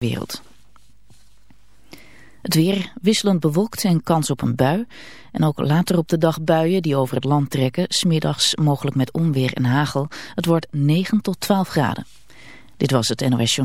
wereld. Het weer wisselend bewolkt en kans op een bui. En ook later op de dag buien die over het land trekken. Smiddags mogelijk met onweer en hagel. Het wordt 9 tot 12 graden. Dit was het NOS Show.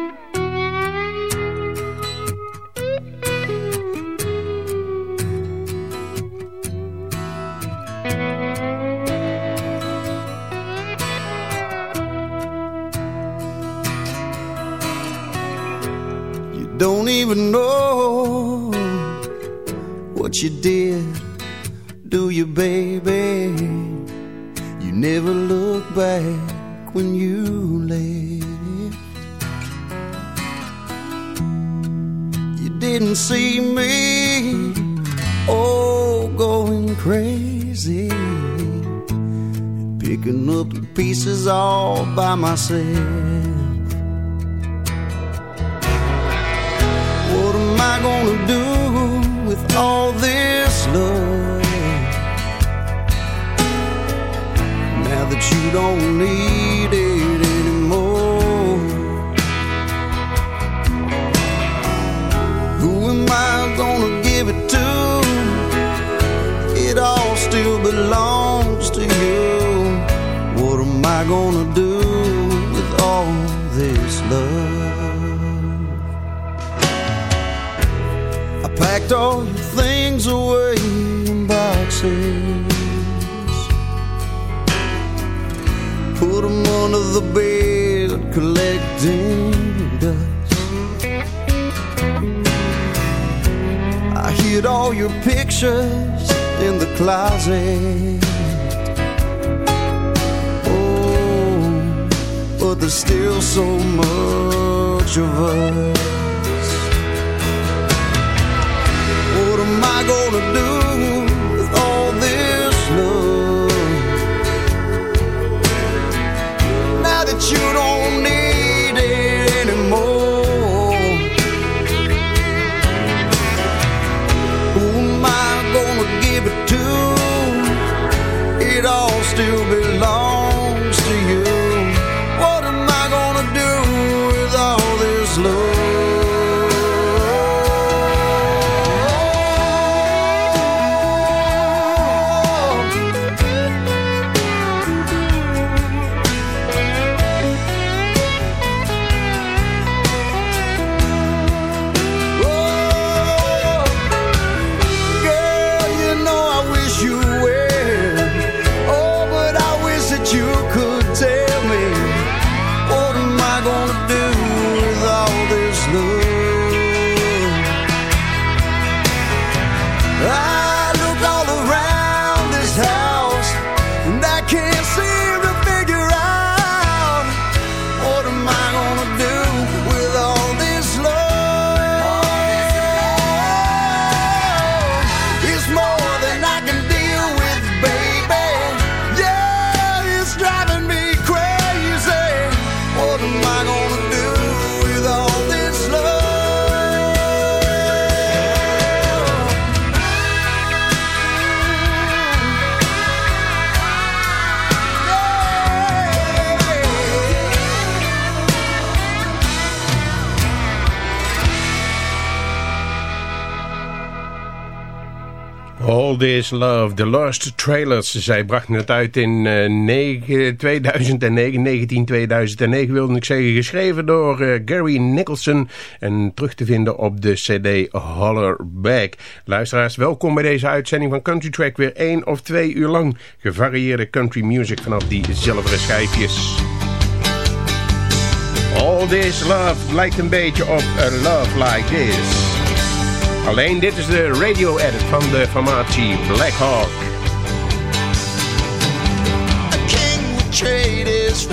Even know what you did, do you, baby? You never look back when you left. You didn't see me, oh, going crazy, picking up the pieces all by myself. Gonna do with all this love? Now that you don't need it anymore. Who am I gonna give it to? It all still belongs to you. What am I gonna do packed all your things away in boxes. Put them under the bed, collecting dust. I hid all your pictures in the closet. Oh, but there's still so much of us. This Love, The Lost Trailers. Zij brachten het uit in uh, 9, 2009, 19 2009 wilde ik zeggen. Geschreven door uh, Gary Nicholson en terug te vinden op de cd Hollerback. Luisteraars, welkom bij deze uitzending van Country Track. Weer één of twee uur lang gevarieerde country music vanaf die zilveren schijfjes. All This Love lijkt een beetje op A Love Like This. Alleen dit is de radio-edit van de formatie Black Hawk. King would trade his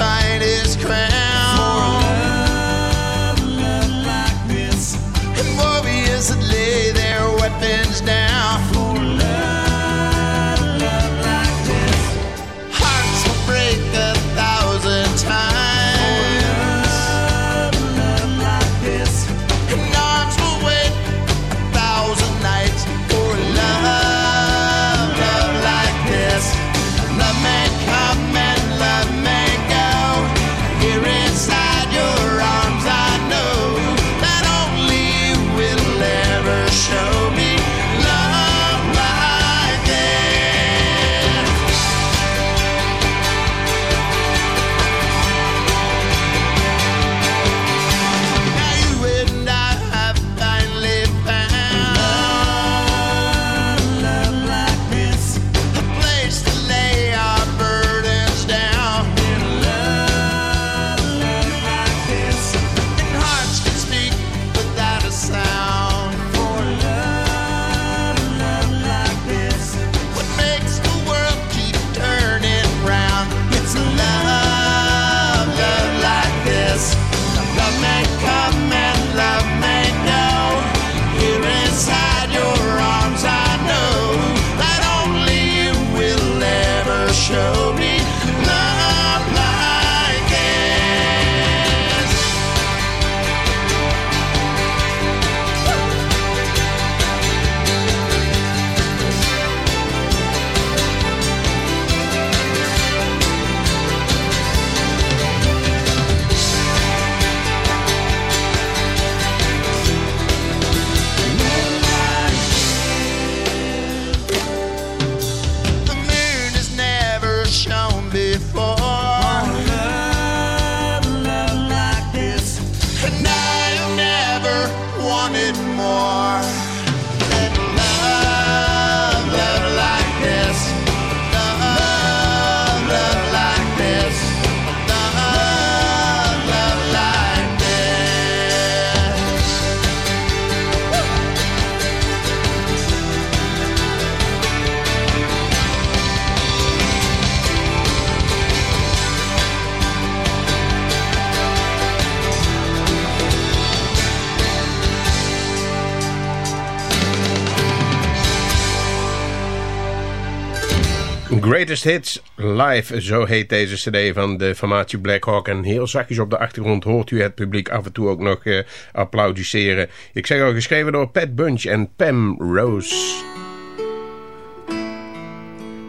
Greatest Hits Live, zo heet deze cd van de formatie Black Hawk. En heel zachtjes op de achtergrond hoort u het publiek af en toe ook nog eh, applaudisseren. Ik zeg al, geschreven door Pat Bunch en Pam Rose.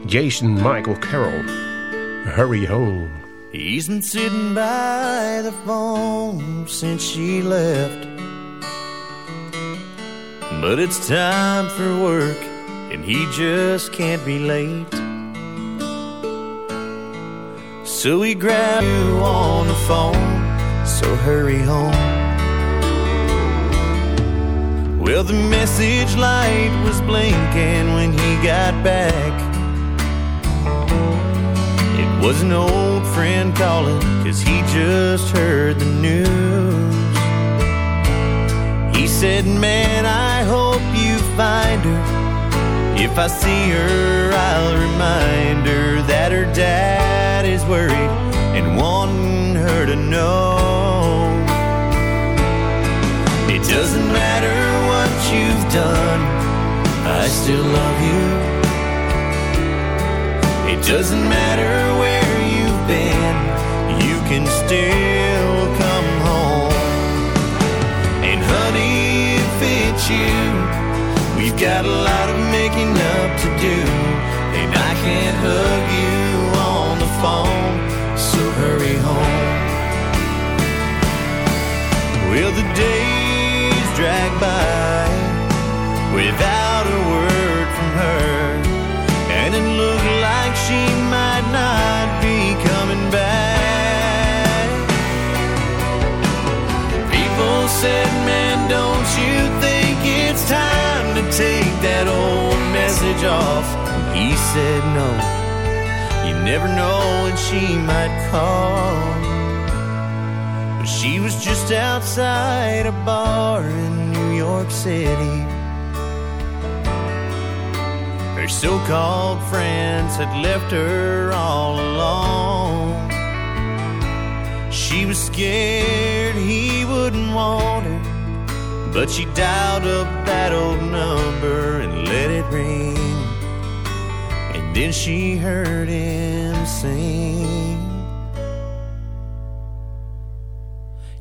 Jason Michael Carroll, Hurry Home. He's been sitting by the phone since she left. But it's time for work, and he just can't be late. So he grabbed you on the phone, so hurry home. Well, the message light was blinking when he got back. It was an old friend calling, cause he just heard the news. He said, Man, I hope you find her. If I see her, I'll remind her that her dad worried and wanting her to know. It doesn't matter what you've done, I still love you. It doesn't matter where you've been, you can still come home. And honey, if it's you, we've got a lot of making up to do. And I can't hug you phone, so hurry home. Will the days drag by without a word from her? And it looked like she might not be coming back. People said, man, don't you think it's time to take that old message off? He said, no never know when she might call. But she was just outside a bar in New York City. Her so called friends had left her all alone. She was scared he wouldn't want her, but she dialed up that old number and let it ring. Then she heard him sing.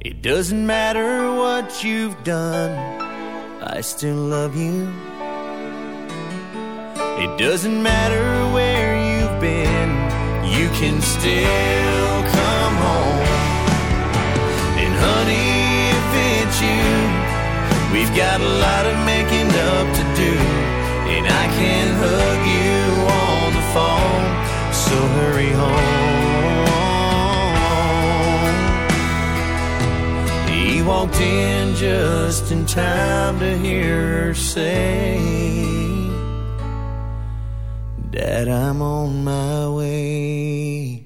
It doesn't matter what you've done, I still love you. It doesn't matter where you've been, you can still come home. And honey, if it's you, we've got a lot of making up to do. And I can hug you walked in just in time to hear her say that I'm on my way.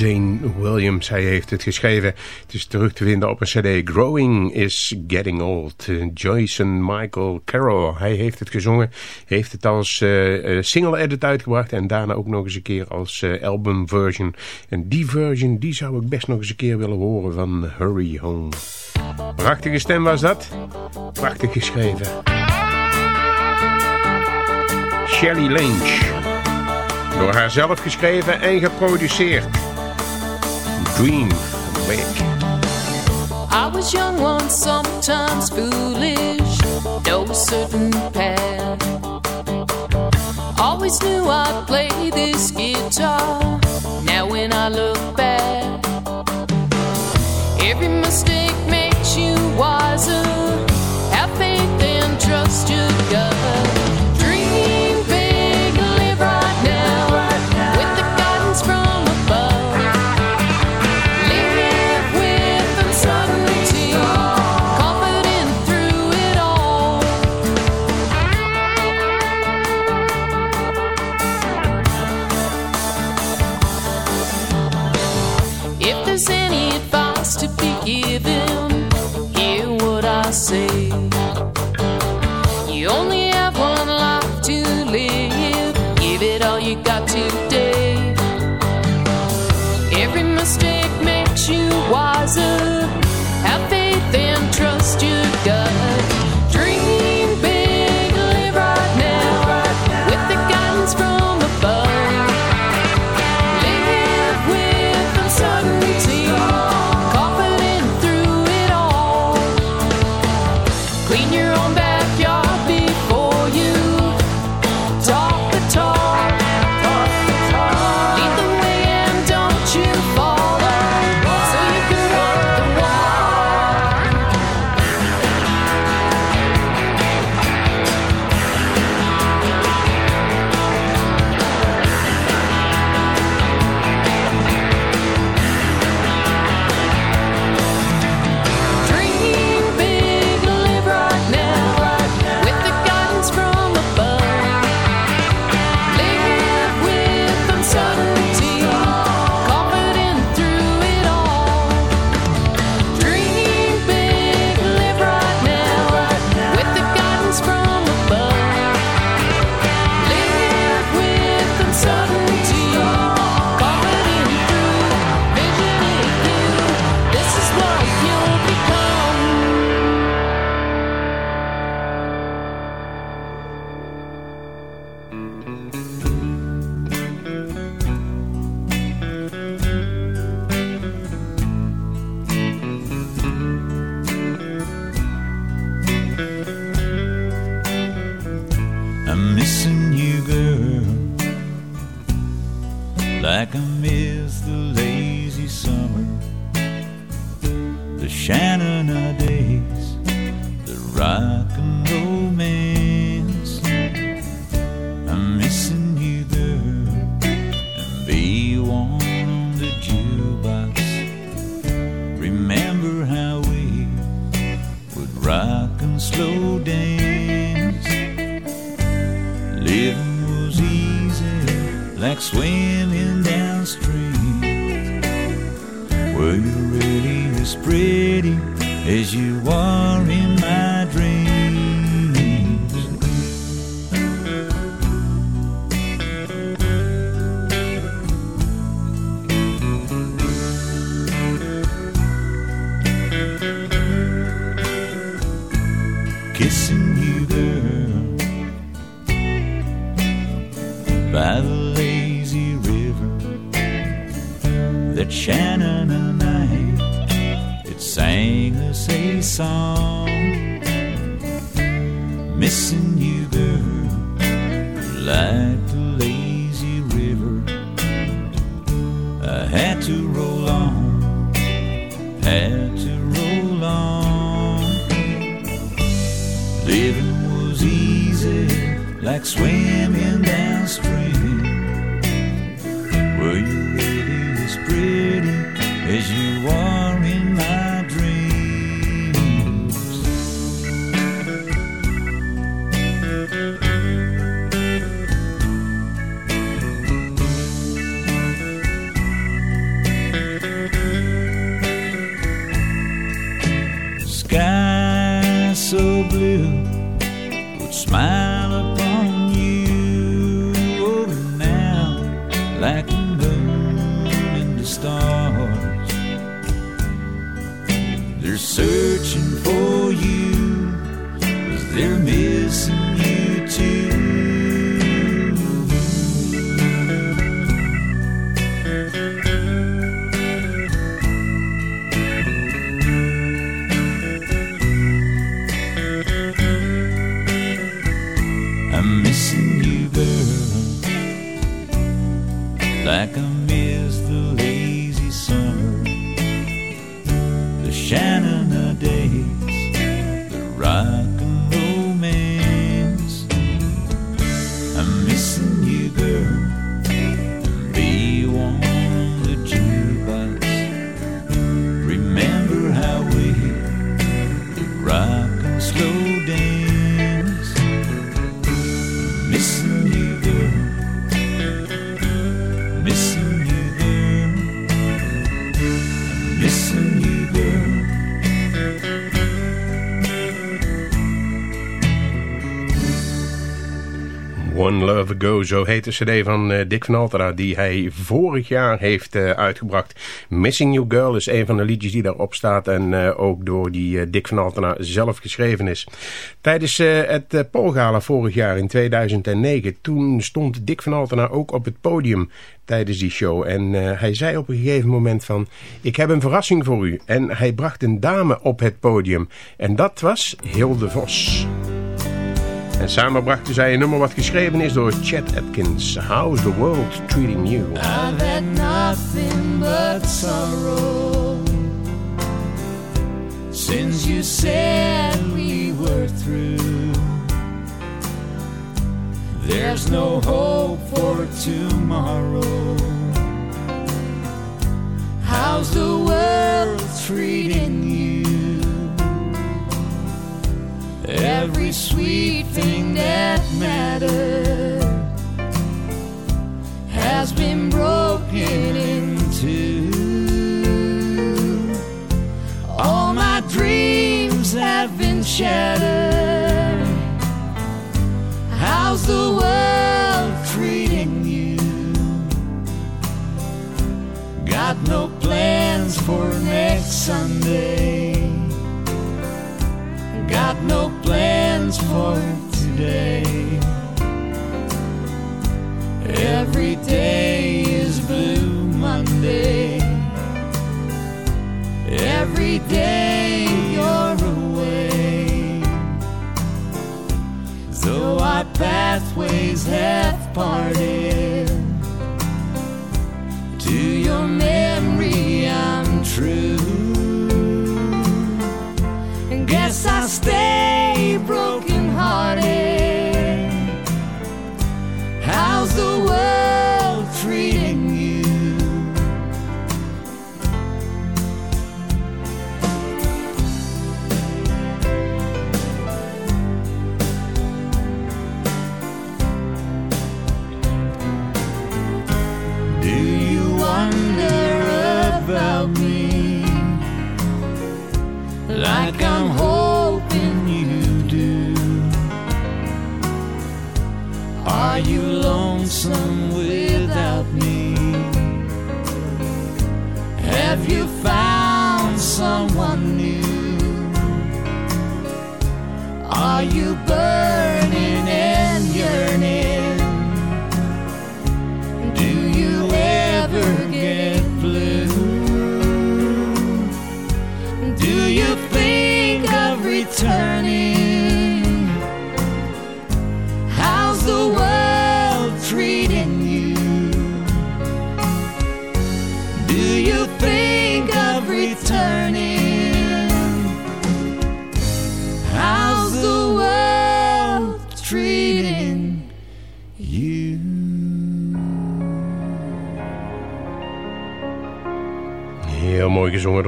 Zane Williams, hij heeft het geschreven. Het is terug te vinden op een cd. Growing is Getting Old. Jason Michael Carroll, hij heeft het gezongen. Heeft het als uh, single edit uitgebracht. En daarna ook nog eens een keer als uh, album version. En die version, die zou ik best nog eens een keer willen horen van Hurry Home. Prachtige stem was dat. Prachtig geschreven. Shelley Lynch. Door haar zelf geschreven en geproduceerd. Dream Awake. I was young once, sometimes foolish, no certain path. Always knew I'd play this guitar. Now when I look back, every mistake makes you wiser. Like swimming downstream. Were you really as pretty as you are Ago, zo heet de cd van eh, Dick van Altera die hij vorig jaar heeft eh, uitgebracht. Missing You Girl is een van de liedjes die daarop staat en eh, ook door die Dick van Altera zelf geschreven is. Tijdens het Polgala vorig jaar in 2009, toen stond Dick van Altena ook op het podium tijdens die show. En hij zei op een gegeven moment van, ik heb een verrassing voor u. En hij bracht een dame op het podium. En dat was Hilde Vos. En samen brachten zij een nummer wat geschreven is door Chet Atkins. How's the world treating you? I've had nothing but sorrow since you said we were through. There's no hope for tomorrow. How's the world treating you? Every sweet thing that mattered has been broken into. All my dreams have been shattered. How's the world treating you? Got no plans for next Sunday. Got no plans for today. Every day is Blue Monday. Every day you're away. Though our pathways have parted, to your memory I'm true. And guess I stay broken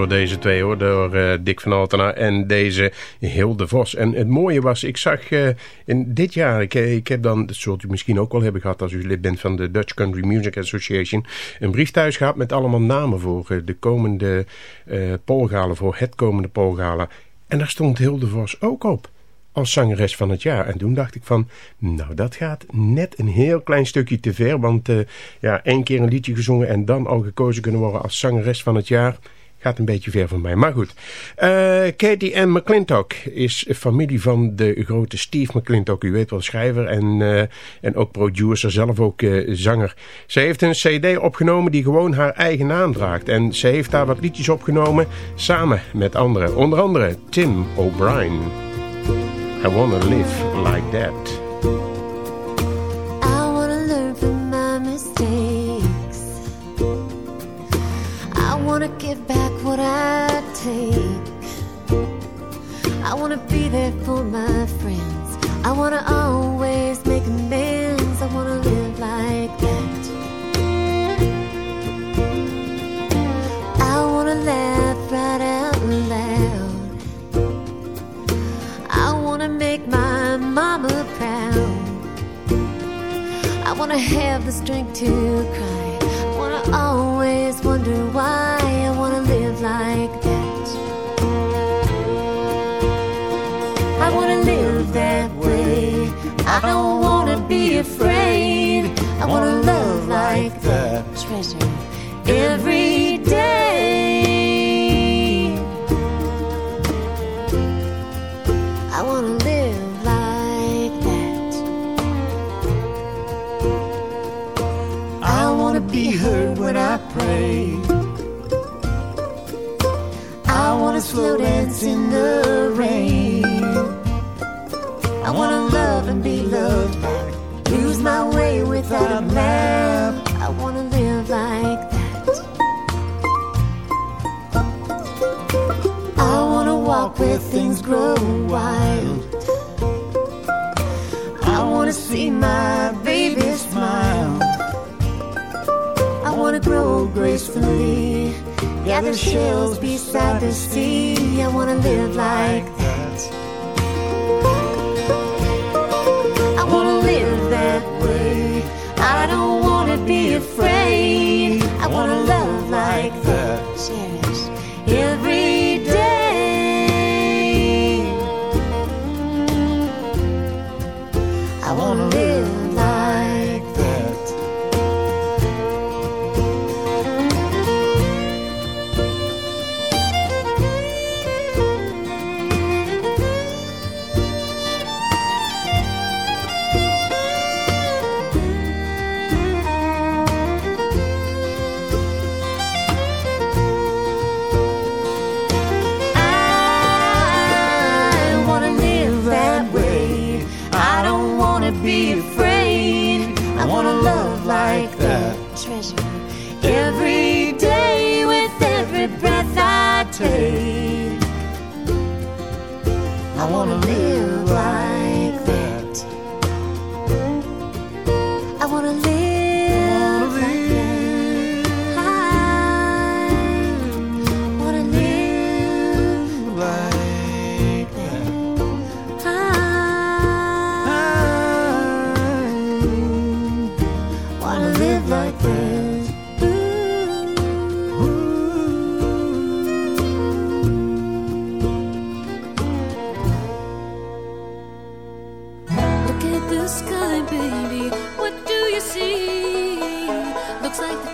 door deze twee hoor, door eh, Dick van Altena en deze Hilde Vos. En het mooie was, ik zag eh, in dit jaar, ik, ik heb dan, dat zult u misschien ook wel hebben gehad als u lid bent van de Dutch Country Music Association, een brief thuis gehad met allemaal namen voor eh, de komende eh polgalen, voor het komende polgala. En daar stond Hilde Vos ook op als zangeres van het jaar. En toen dacht ik van, nou dat gaat net een heel klein stukje te ver. Want eh, ja, één keer een liedje gezongen en dan al gekozen kunnen worden als zangeres van het jaar... Gaat een beetje ver van mij, maar goed. Eh, Katie Ann McClintock is familie van de grote Steve McClintock. U weet wel, schrijver en, eh, en ook producer, zelf ook eh, zanger. Ze heeft een cd opgenomen die gewoon haar eigen naam draagt. En ze heeft daar wat liedjes opgenomen samen met anderen. Onder andere Tim O'Brien. I wanna live like that. Mama proud. I wanna have the strength to cry. I wanna always wonder why. I wanna live like that. I wanna live that way. I don't wanna be afraid. I wanna love like that. Treasure every slow dance in the rain. I wanna love and be loved back. Lose my way without a map. I wanna live like that. I wanna walk where things grow wild. I wanna see my baby smile. I wanna grow gracefully. Gather shells beside the sea. I wanna live like that. I wanna live that way. I don't wanna be afraid. I wanna love like that. Cherish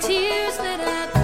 tears that I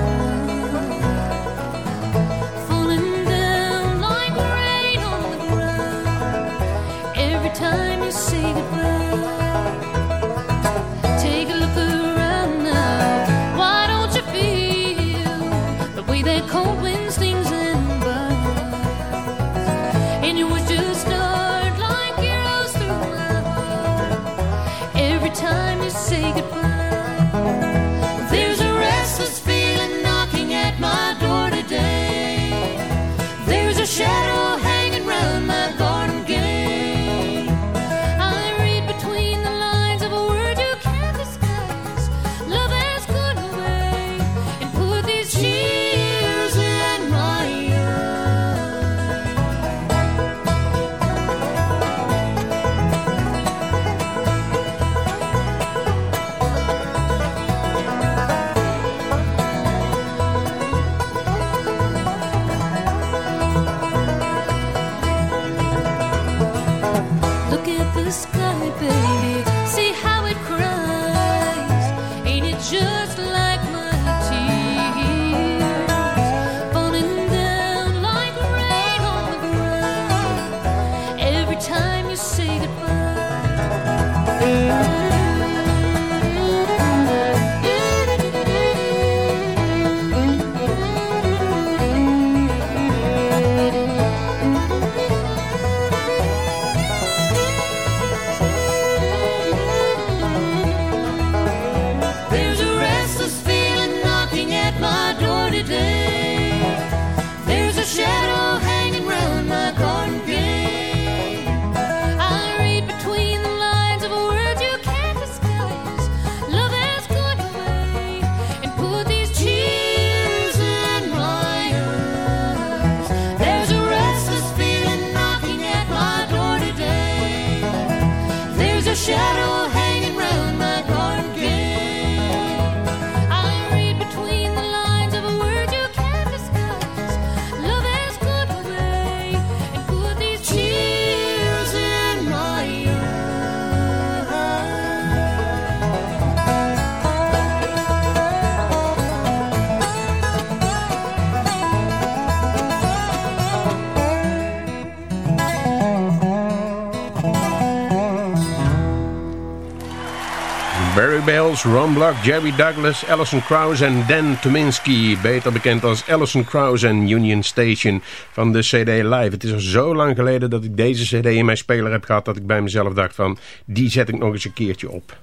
Eagles, Ron Block, Jerry Douglas, Alison Krause en Dan Tominski. Beter bekend als Alison Krause en Union Station van de CD Live. Het is al zo lang geleden dat ik deze CD in mijn speler heb gehad... dat ik bij mezelf dacht van, die zet ik nog eens een keertje op.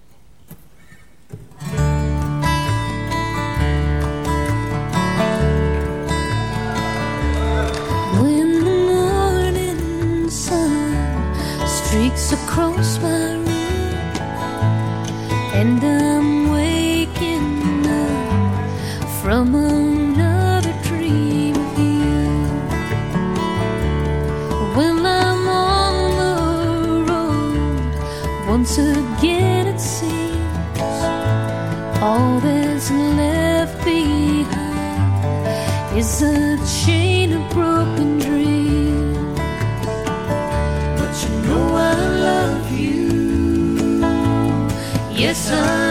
When the morning streaks across my room and Once again, it seems all that's left behind is a chain of broken dreams. But you know I love you. Yes, I.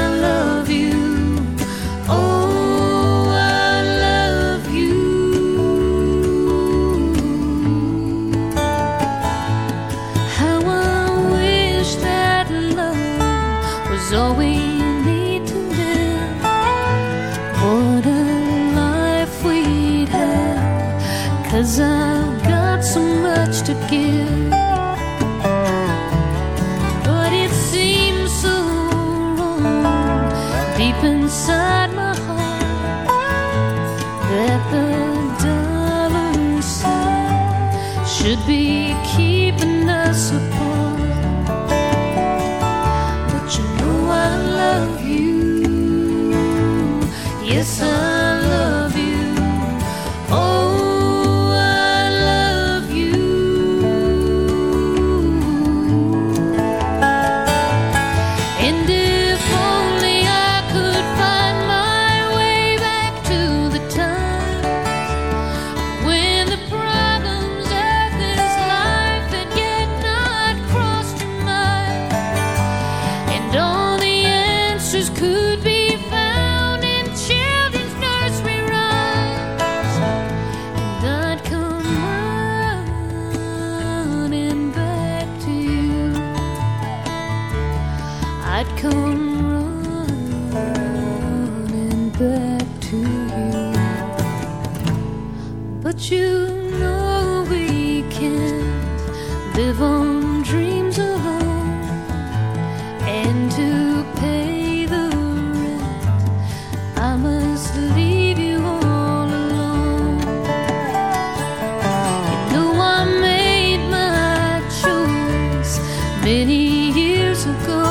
many years ago,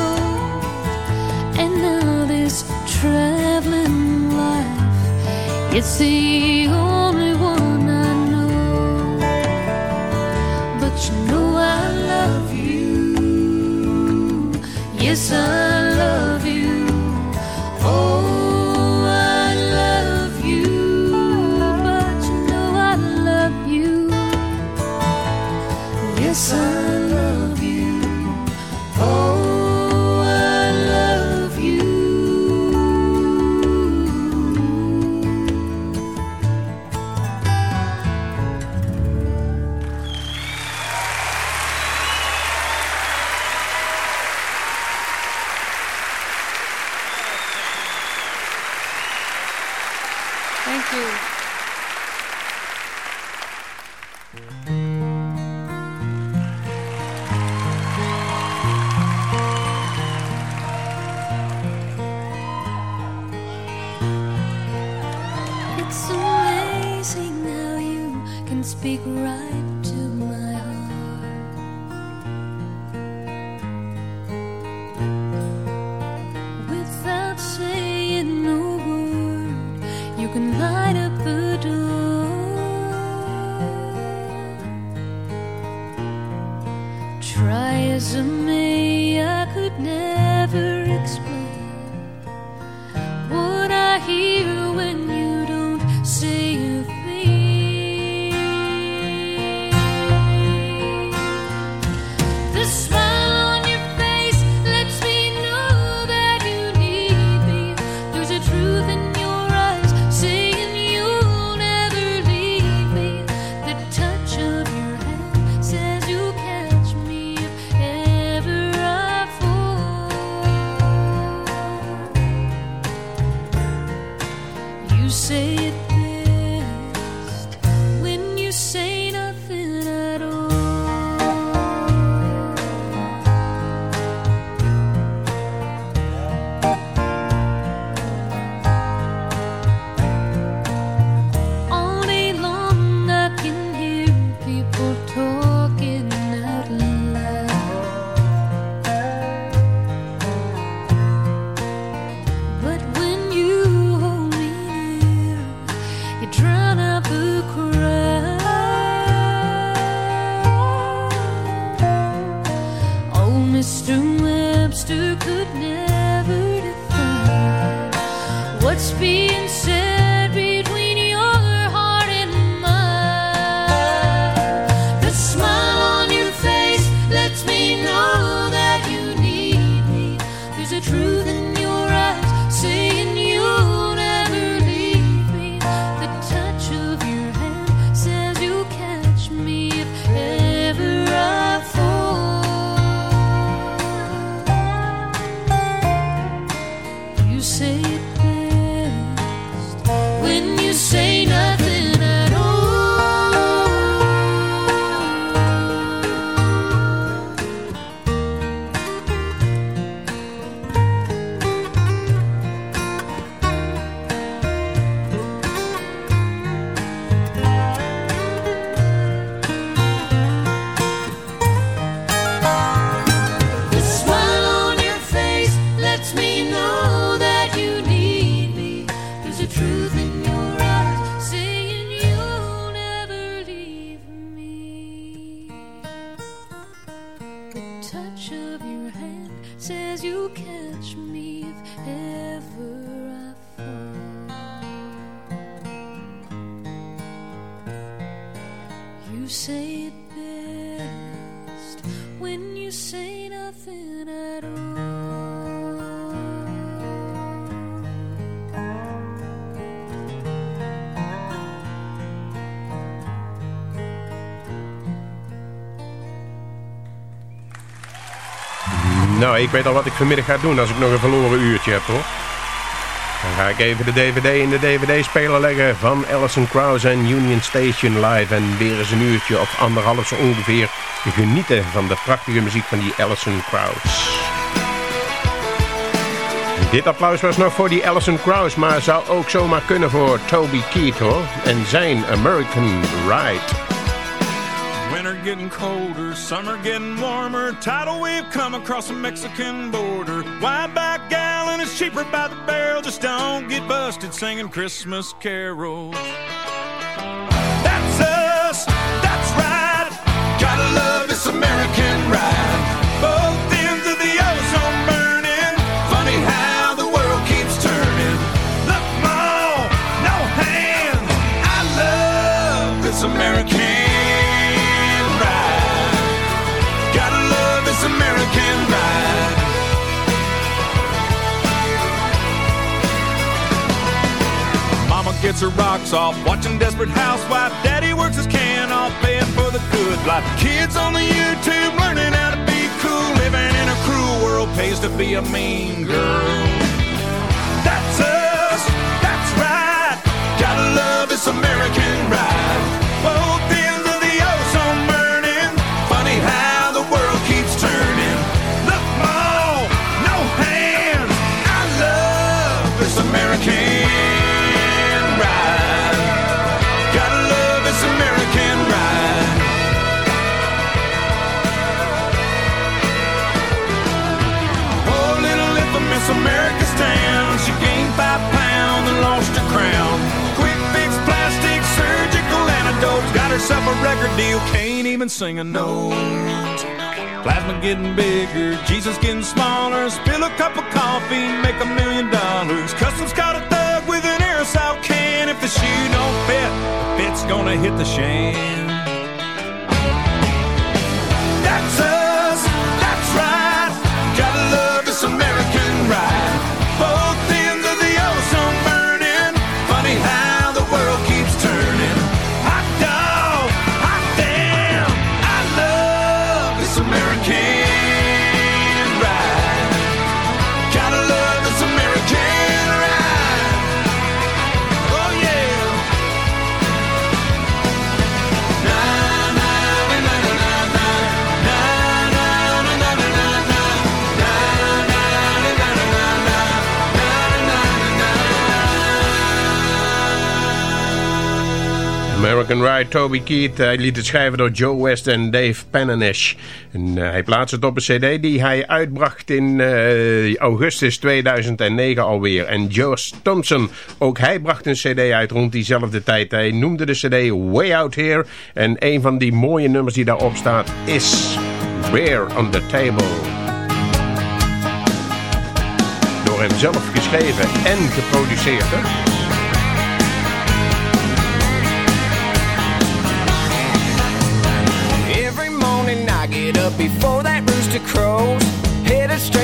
and now this traveling life, it's the only one I know. But you know I love you, yes I. ik weet al wat ik vanmiddag ga doen als ik nog een verloren uurtje heb, hoor. Dan ga ik even de DVD in de DVD-speler leggen van Alison Krause en Union Station Live. En weer eens een uurtje of anderhalf zo ongeveer genieten van de prachtige muziek van die Alison Krause. Dit applaus was nog voor die Alison Krause, maar zou ook zomaar kunnen voor Toby Keith hoor. En zijn American Ride. Getting colder, summer getting warmer. Tidal wave come across the Mexican border. Wide back gallon is cheaper by the barrel. Just don't get busted singing Christmas carols. That's us, that's right. Gotta love this American gets her rocks off, watching Desperate Housewife. Daddy works his can off, paying for the good life. Kids on the YouTube learning how to be cool. Living in a cruel world pays to be a mean girl. That's us, that's right. Gotta love this American ride. Antidotes. A record deal, can't even sing a note. Plasma getting bigger, Jesus getting smaller. Spill a cup of coffee, make a million dollars. Customs got a thug with an aerosol can. If the shoe don't fit, the fit's gonna hit the shan. That's us, Ride, Toby Keith. Hij liet het schrijven door Joe West en Dave Pananesh. En eh, hij plaatste het op een cd die hij uitbracht in eh, augustus 2009 alweer. En Josh Thompson, ook hij bracht een cd uit rond diezelfde tijd. Hij noemde de cd Way Out Here. En een van die mooie nummers die daarop staat is Bear on the Table. Door hem zelf geschreven en geproduceerd.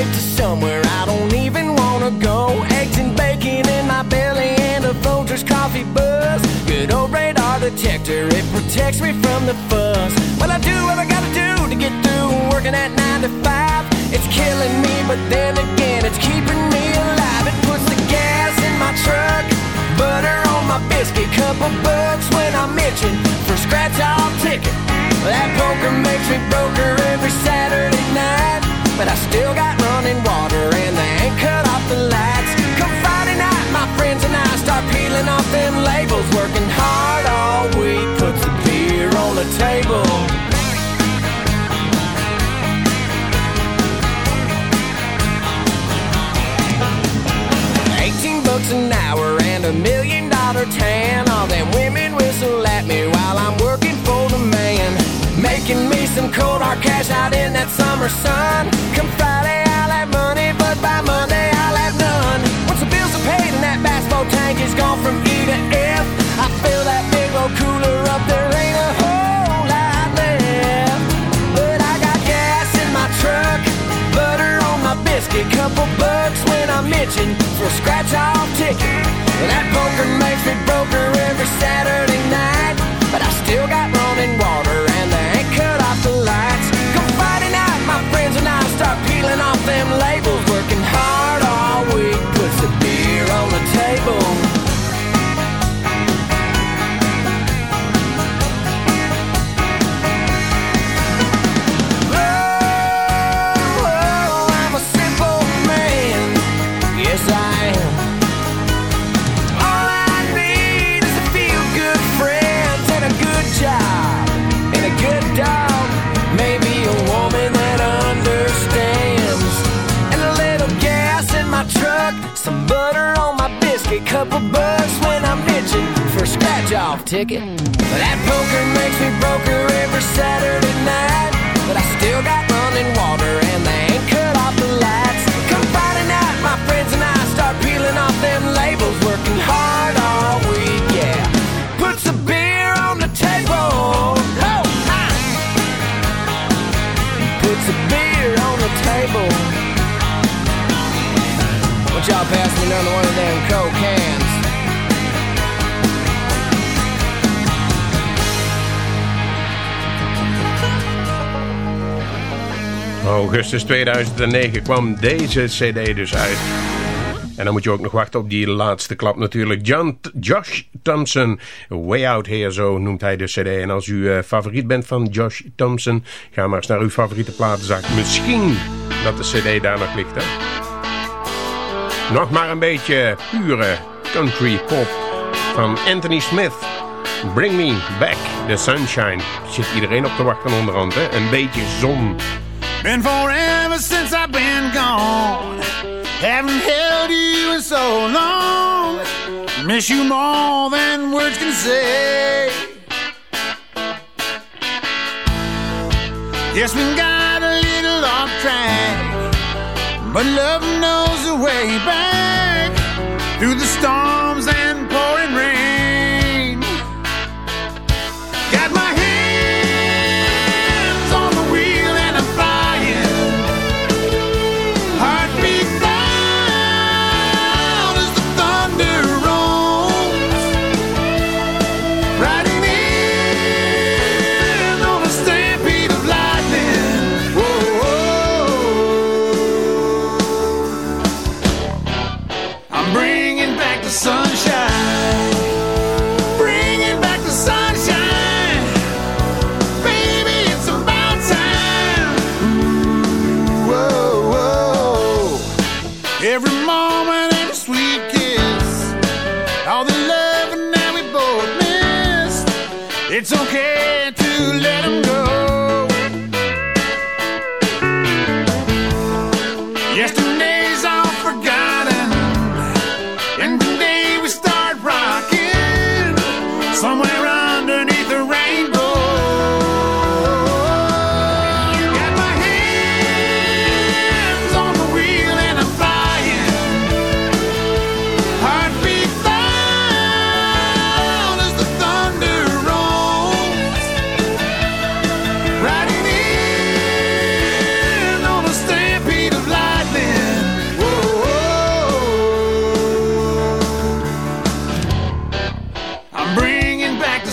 Straight to somewhere I don't even wanna go. Eggs and bacon in my belly and a Folgers coffee buzz. Good old radar detector, it protects me from the fuss. Well, I do what I gotta do to get through working at 9 to 5. It's killing me, but then again, it's keeping me alive. It puts the gas in my truck, butter on my biscuit, couple bucks when I'm itching for scratch off ticket. That poker makes me broker every Saturday night. But I still got running water and they ain't cut off the lights. Come Friday night, my friends and I start peeling off them labels. Working hard all week, puts the beer on the table. Eighteen bucks an hour and a million dollar tan. All them women whistle at me while I'm working for the man. Making me some cold hard cash out in that summer sun. Come Friday, I'll have money, but by Monday, I'll have none. Once the bills are paid and that basketball tank is gone from E to F, I fill that big old cooler up, there ain't a whole lot left. But I got gas in my truck, butter on my biscuit, couple bucks when I'm itching for a scratch off ticket. That poker makes a off ticket. That poker makes me broker every Saturday night. But I still got running water and they ain't cut off the lights. Come Friday night, my friends and I start peeling off them labels, working hard all week, yeah. Put some beer on the table. Oh, hi. Put some beer on the table. Won't y'all pass me another one of them Coke Augustus 2009 kwam deze cd dus uit. En dan moet je ook nog wachten op die laatste klap natuurlijk. John, Josh Thompson, Way Out Here, zo noemt hij de cd. En als u eh, favoriet bent van Josh Thompson, ga maar eens naar uw favoriete platenzak. Misschien dat de cd daar nog ligt, hè? Nog maar een beetje pure country pop van Anthony Smith. Bring me back the sunshine. Zit iedereen op te wachten onderhand, hè? Een beetje zon. Been forever since I've been gone. Haven't held you in so long. Miss you more than words can say. Yes, we got a little off track, but love knows the way back through the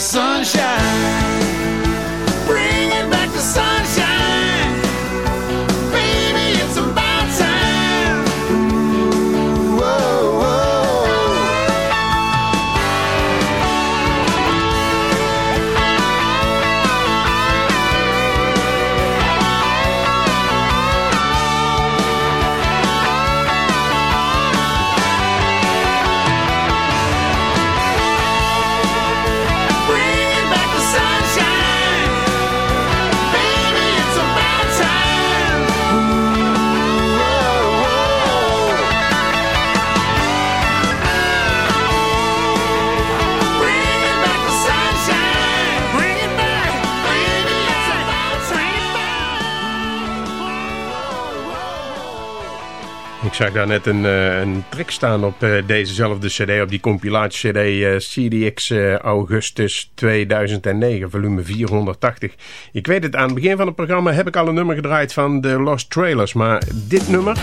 sunshine. Zag daar net een, eh, een trick staan op eh, dezezelfde cd, op die compilatie-cd eh, CDX Augustus 2009, volume 480. Ik weet het, aan het begin van het programma heb ik al een nummer gedraaid van de Lost Trailers, maar dit nummer,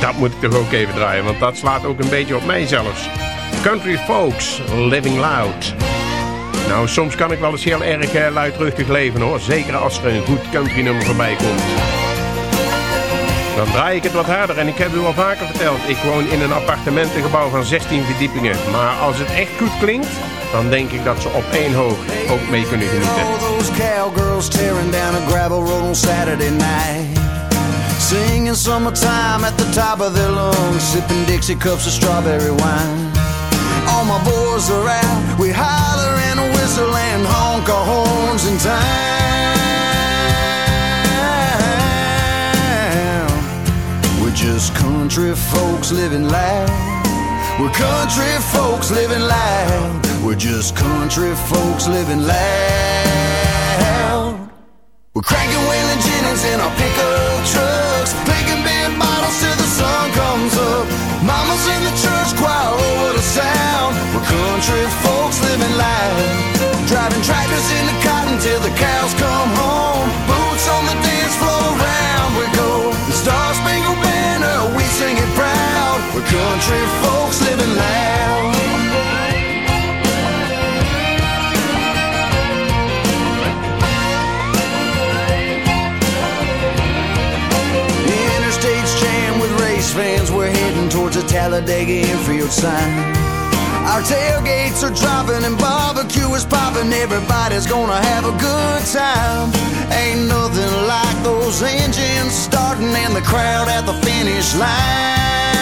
dat moet ik toch ook even draaien, want dat slaat ook een beetje op mij zelfs. Country Folks, Living Loud. Nou, soms kan ik wel eens heel erg luidruchtig leven hoor, zeker als er een goed country nummer voorbij komt. Dan draai ik het wat harder en ik heb u al vaker verteld. Ik woon in een appartementengebouw van 16 verdiepingen. Maar als het echt goed klinkt, dan denk ik dat ze op één hoog ook mee kunnen genieten. All those cowgirls tearing down a gravel road on Saturday night. Singing summertime at the top of their lungs, sipping Dixie cups of strawberry wine. All my boys are out, we holler and whistle and honk our horns in time. Just country folks living loud. We're country folks living loud. We're just country folks living loud. We're cranking Waylon Jennings in our pickup trucks, clinking beer bottles till the sun comes up. Mamas in the church choir over the sound. We're country folks living loud, driving tractors in the cotton till the cows come home. Country folks living loud. Interstate's jammed with race fans. We're heading towards a Talladega infield sign. Our tailgates are dropping and barbecue is popping. Everybody's gonna have a good time. Ain't nothing like those engines starting and the crowd at the finish line.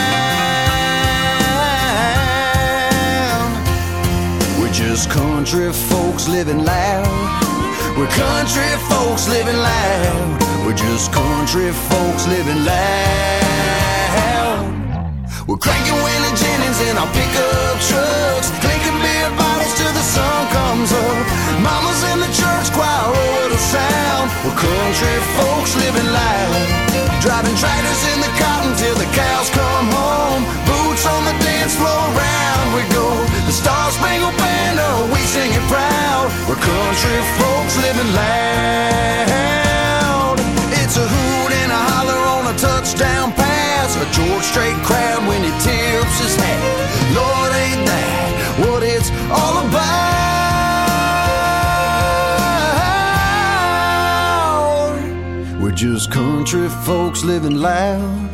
Just country folks living loud. We're country folks living loud. We're just country folks living loud. We're cranking Waylon Jennings in our pickup trucks, clinking beer bottles till the sun comes up. Mamas in the church choir over the sound. We're country folks living loud, driving tractors in the cotton till the cows come home. Boots on the dance floor, round we go. Star Spangled Banner, we sing it proud. We're country folks living loud. It's a hoot and a holler on a touchdown pass. A George Strait crowd when he tips his hat. Lord, ain't that what it's all about? We're just country folks living loud.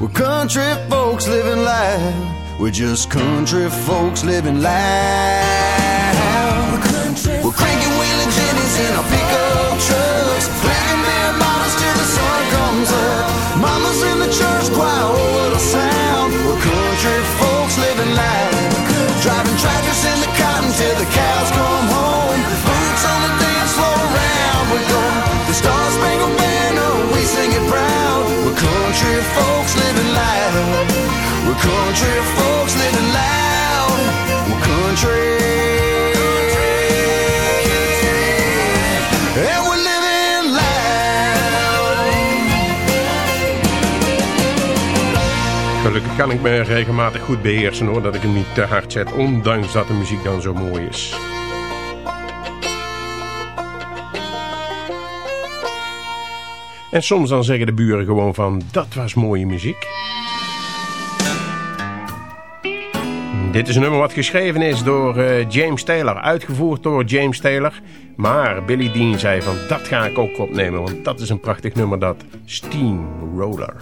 We're country folks living loud. We're just country folks living loud. Country We're cranking Waylon Jennings in our pickup trucks, clicking beer bottles till the sun comes up. Mamas in the church choir over the sound. Kan ik me regelmatig goed beheersen hoor, dat ik hem niet te hard zet, ondanks dat de muziek dan zo mooi is. En soms dan zeggen de buren gewoon van, dat was mooie muziek. Dit is een nummer wat geschreven is door eh, James Taylor, uitgevoerd door James Taylor. Maar Billy Dean zei van, dat ga ik ook opnemen, want dat is een prachtig nummer dat Steamroller.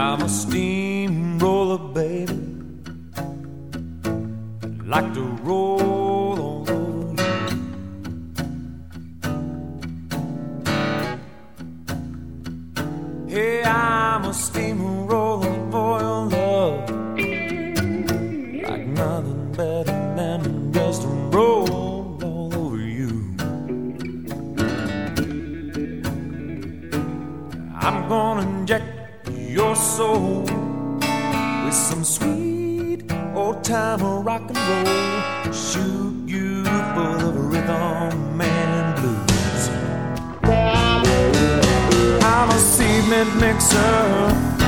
I'm a steamroller, baby. Like to roll all over you. Hey, I'm a steamroller your love. Like nothing better than just to roll all over you. I'm gonna inject your soul with some sweet old time rock and roll. Shoot you full of rhythm and blues. I'm a cement mixer.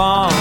Bomb,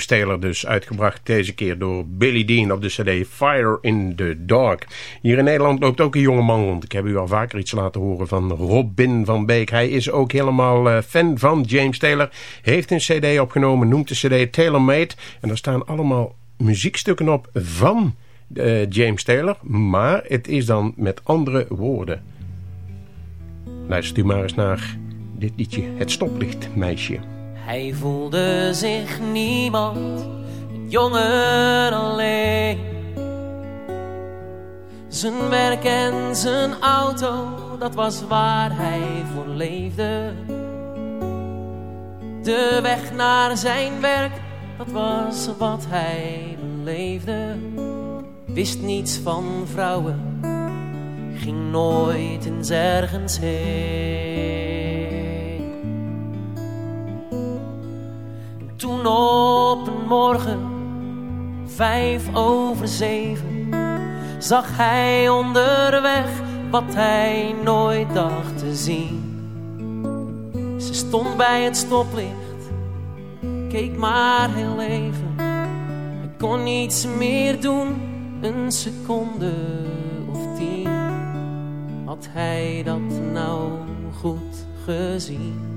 James Taylor dus uitgebracht deze keer door Billy Dean op de cd Fire in the Dark. Hier in Nederland loopt ook een jonge man rond. Ik heb u al vaker iets laten horen van Robin van Beek. Hij is ook helemaal eh, fan van James Taylor. Heeft een cd opgenomen, noemt de cd Taylor Made. En daar staan allemaal muziekstukken op van eh, James Taylor. Maar het is dan met andere woorden. Luister u maar eens naar dit liedje Het Stoplicht Meisje. Hij voelde zich niemand, een jongen alleen. Zijn werk en zijn auto, dat was waar hij voor leefde. De weg naar zijn werk, dat was wat hij beleefde. Wist niets van vrouwen, ging nooit eens ergens heen. Toen op een morgen, vijf over zeven, zag hij onderweg wat hij nooit dacht te zien. Ze stond bij het stoplicht, keek maar heel even. Hij kon niets meer doen, een seconde of tien. Had hij dat nou goed gezien?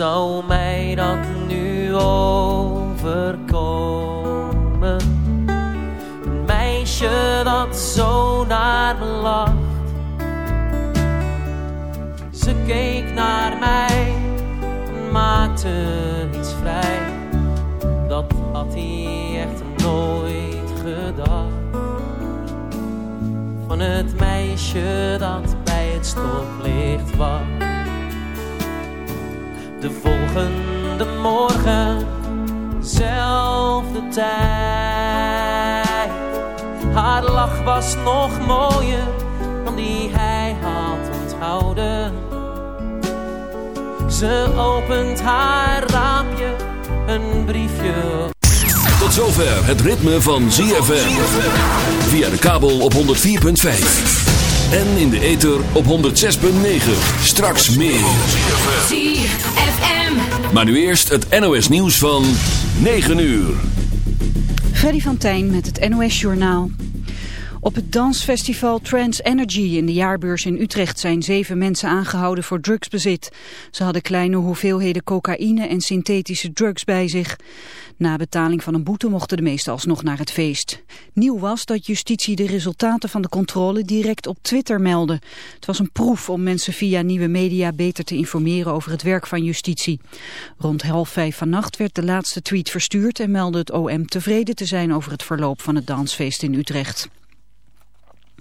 zou mij dat nu overkomen? Een meisje dat zo naar me lacht. Ze keek naar mij en maakte iets vrij. Dat had hij echt nooit gedacht. Van het meisje dat bij het stoplicht was. De volgende morgen, zelfde tijd. Haar lach was nog mooier dan die hij had onthouden. Ze opent haar raampje, een briefje. Tot zover het ritme van ZFM. Via de kabel op 104.5. En in de ether op 106.9. Straks meer. ZFM. Maar nu eerst het NOS nieuws van 9 uur. Freddy van Tijn met het NOS Journaal. Op het dansfestival Trans Energy in de jaarbeurs in Utrecht zijn zeven mensen aangehouden voor drugsbezit. Ze hadden kleine hoeveelheden cocaïne en synthetische drugs bij zich. Na betaling van een boete mochten de meesten alsnog naar het feest. Nieuw was dat justitie de resultaten van de controle direct op Twitter meldde. Het was een proef om mensen via nieuwe media beter te informeren over het werk van justitie. Rond half vijf vannacht werd de laatste tweet verstuurd en meldde het OM tevreden te zijn over het verloop van het dansfeest in Utrecht.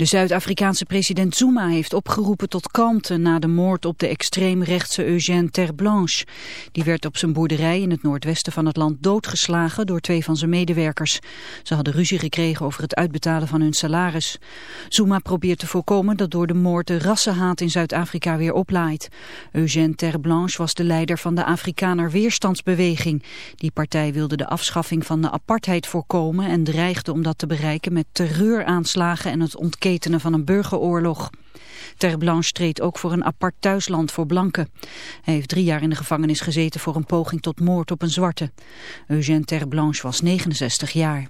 De Zuid-Afrikaanse president Zuma heeft opgeroepen tot kalmte na de moord op de extreemrechtse Eugène Terblanche. Die werd op zijn boerderij in het noordwesten van het land doodgeslagen door twee van zijn medewerkers. Ze hadden ruzie gekregen over het uitbetalen van hun salaris. Zuma probeert te voorkomen dat door de moord de rassenhaat in Zuid-Afrika weer oplaait. Eugène Terblanche was de leider van de Afrikaner Weerstandsbeweging. Die partij wilde de afschaffing van de apartheid voorkomen en dreigde om dat te bereiken met terreuraanslagen en het van een burgeroorlog. Terblanche treedt ook voor een apart thuisland voor blanken. Hij heeft drie jaar in de gevangenis gezeten voor een poging tot moord op een zwarte. Eugène Terblanche was 69 jaar.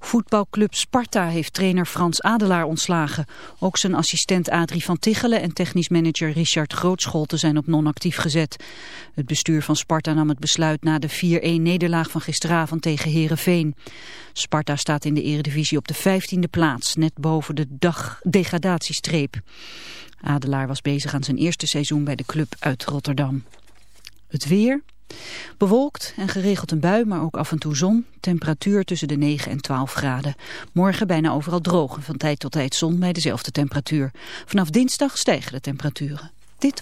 Voetbalclub Sparta heeft trainer Frans Adelaar ontslagen. Ook zijn assistent Adrie van Tichelen en technisch manager Richard Grootscholte zijn op non-actief gezet. Het bestuur van Sparta nam het besluit na de 4-1 nederlaag van gisteravond tegen Herenveen. Sparta staat in de eredivisie op de 15e plaats, net boven de dag degradatiestreep. Adelaar was bezig aan zijn eerste seizoen bij de club uit Rotterdam. Het weer... Bewolkt en geregeld een bui, maar ook af en toe zon. Temperatuur tussen de 9 en 12 graden. Morgen bijna overal droog en van tijd tot tijd zon bij dezelfde temperatuur. Vanaf dinsdag stijgen de temperaturen. Dit